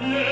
Yeah.